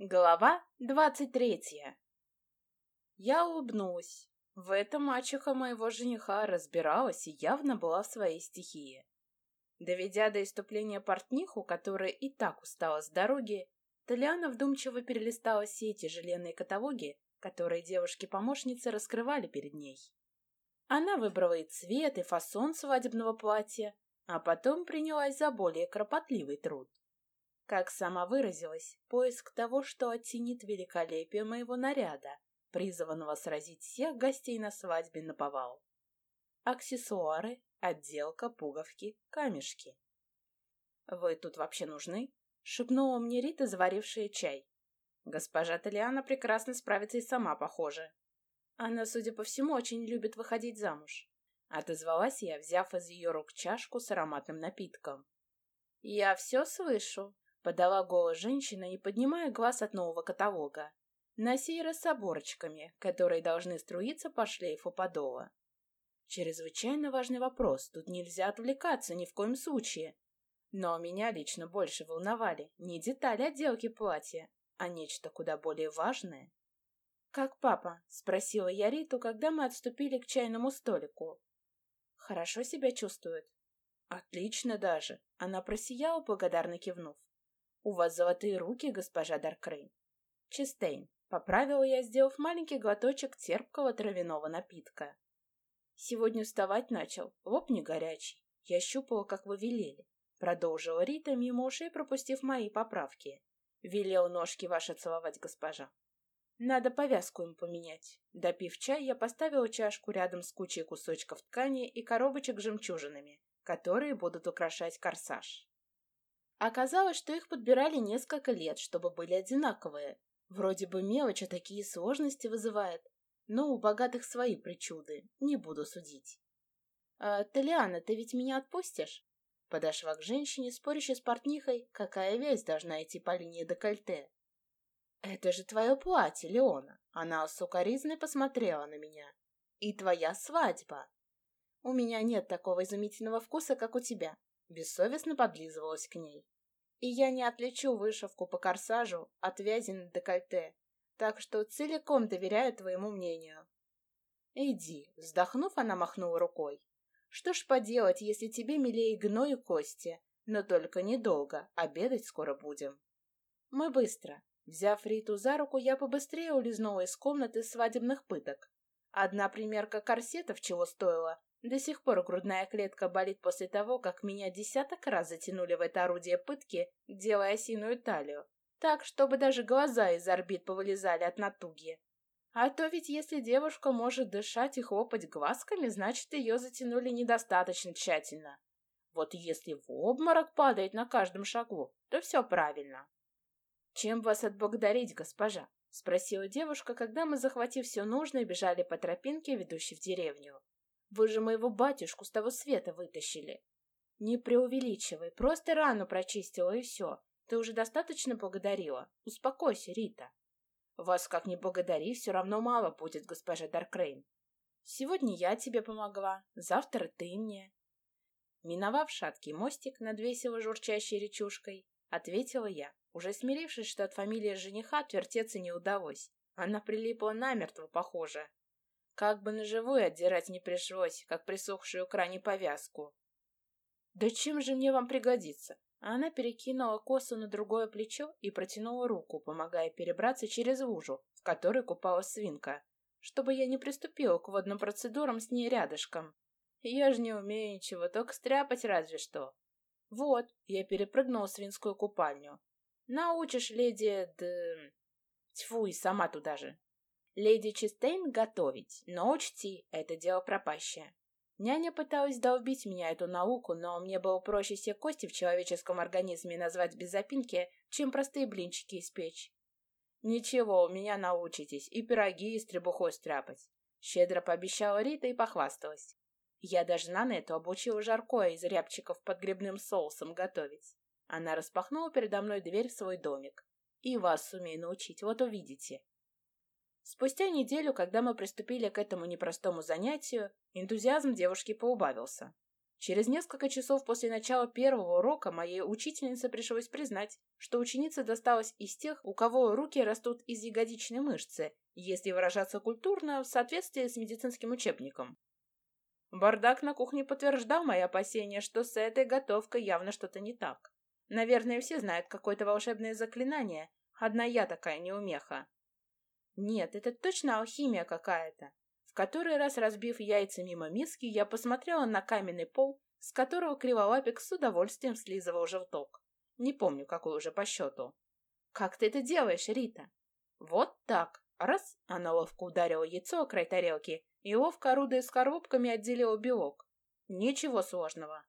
Глава двадцать третья. Я улыбнулась. В этом мачеха моего жениха разбиралась и явно была в своей стихии. Доведя до иступления портниху, которая и так устала с дороги, Толяна вдумчиво перелистала все эти железные каталоги, которые девушки-помощницы раскрывали перед ней. Она выбрала и цвет, и фасон свадебного платья, а потом принялась за более кропотливый труд. Как сама выразилась, поиск того, что оттенит великолепие моего наряда, призванного сразить всех гостей на свадьбе на повал. Аксессуары, отделка, пуговки, камешки. «Вы тут вообще нужны?» — шепнула мне Рита, заварившая чай. Госпожа Талиана прекрасно справится и сама, похоже. Она, судя по всему, очень любит выходить замуж. Отозвалась я, взяв из ее рук чашку с ароматным напитком. «Я все слышу», Подала голос женщина, не поднимая глаз от нового каталога. На сей раз с оборочками, которые должны струиться по шлейфу подола. Чрезвычайно важный вопрос, тут нельзя отвлекаться ни в коем случае. Но меня лично больше волновали не детали отделки платья, а нечто куда более важное. «Как папа?» — спросила я Риту, когда мы отступили к чайному столику. «Хорошо себя чувствует?» «Отлично даже!» — она просияла, благодарно кивнув. «У вас золотые руки, госпожа Даркрейн». «Чистейн», — поправила я, сделав маленький глоточек терпкого травяного напитка. «Сегодня вставать начал, лоб не горячий. Я щупала, как вы велели», — продолжила Рита, мимо ушей пропустив мои поправки. «Велел ножки ваши целовать, госпожа». «Надо повязку им поменять». Допив чай, я поставила чашку рядом с кучей кусочков ткани и коробочек с жемчужинами, которые будут украшать корсаж. Оказалось, что их подбирали несколько лет, чтобы были одинаковые. Вроде бы мелочь, а такие сложности вызывает. Но у богатых свои причуды, не буду судить. «А, Талиана, ты ведь меня отпустишь?» Подошла к женщине, спорящей с портнихой, какая весь должна идти по линии декольте. «Это же твое платье, Леона!» Она сукоризной посмотрела на меня. «И твоя свадьба!» «У меня нет такого изумительного вкуса, как у тебя бессовестно подлизывалась к ней. И я не отличу вышивку по корсажу от вязи на декольте, так что целиком доверяю твоему мнению. Иди, вздохнув, она махнула рукой. Что ж поделать, если тебе милее гной и кости, но только недолго, обедать скоро будем. Мы быстро. Взяв Риту за руку, я побыстрее улизнула из комнаты свадебных пыток. Одна примерка корсетов чего стоила, до сих пор грудная клетка болит после того, как меня десяток раз затянули в это орудие пытки, делая осиную талию, так, чтобы даже глаза из орбит повылезали от натуги. А то ведь если девушка может дышать и хлопать глазками, значит, ее затянули недостаточно тщательно. Вот если в обморок падает на каждом шагу, то все правильно. «Чем вас отблагодарить, госпожа?» — спросила девушка, когда мы, захватив все нужное, бежали по тропинке, ведущей в деревню. Вы же моего батюшку с того света вытащили. Не преувеличивай, просто рану прочистила и все. Ты уже достаточно благодарила. Успокойся, Рита. Вас как ни благодари, все равно мало будет, госпожа Даркрейн. Сегодня я тебе помогла, завтра ты мне. Миновав шаткий мостик над весело журчащей речушкой, ответила я, уже смирившись, что от фамилии жениха отвертеться не удалось. Она прилипла намертво, похоже. Как бы на живую отдирать не пришлось, как присохшую к ране повязку. «Да чем же мне вам пригодится?» Она перекинула косу на другое плечо и протянула руку, помогая перебраться через лужу, в которой купалась свинка, чтобы я не приступила к водным процедурам с ней рядышком. Я же не умею ничего, только стряпать разве что. Вот, я перепрыгнула свинскую купальню. Научишь, леди Д... Тьфу, и сама туда же. Леди Чистейн готовить, но учти, это дело пропащее. Няня пыталась долбить меня эту науку, но мне было проще все кости в человеческом организме назвать без запинки, чем простые блинчики испечь. «Ничего, у меня научитесь, и пироги из требухой стряпать», — щедро пообещала Рита и похвасталась. Я даже на нету обучила жаркое из рябчиков под грибным соусом готовить. Она распахнула передо мной дверь в свой домик. «И вас сумею научить, вот увидите». Спустя неделю, когда мы приступили к этому непростому занятию, энтузиазм девушки поубавился. Через несколько часов после начала первого урока моей учительнице пришлось признать, что ученица досталась из тех, у кого руки растут из ягодичной мышцы, если выражаться культурно, в соответствии с медицинским учебником. Бардак на кухне подтверждал мои опасения, что с этой готовкой явно что-то не так. Наверное, все знают какое-то волшебное заклинание. Одна я такая неумеха. Нет, это точно алхимия какая-то. В который раз разбив яйца мимо миски, я посмотрела на каменный пол, с которого криволапик с удовольствием слизывал желток. Не помню, какой уже по счету. «Как ты это делаешь, Рита?» «Вот так. Раз, она ловко ударила яйцо о край тарелки и ловко орудуя скорлупками отделила белок. Ничего сложного.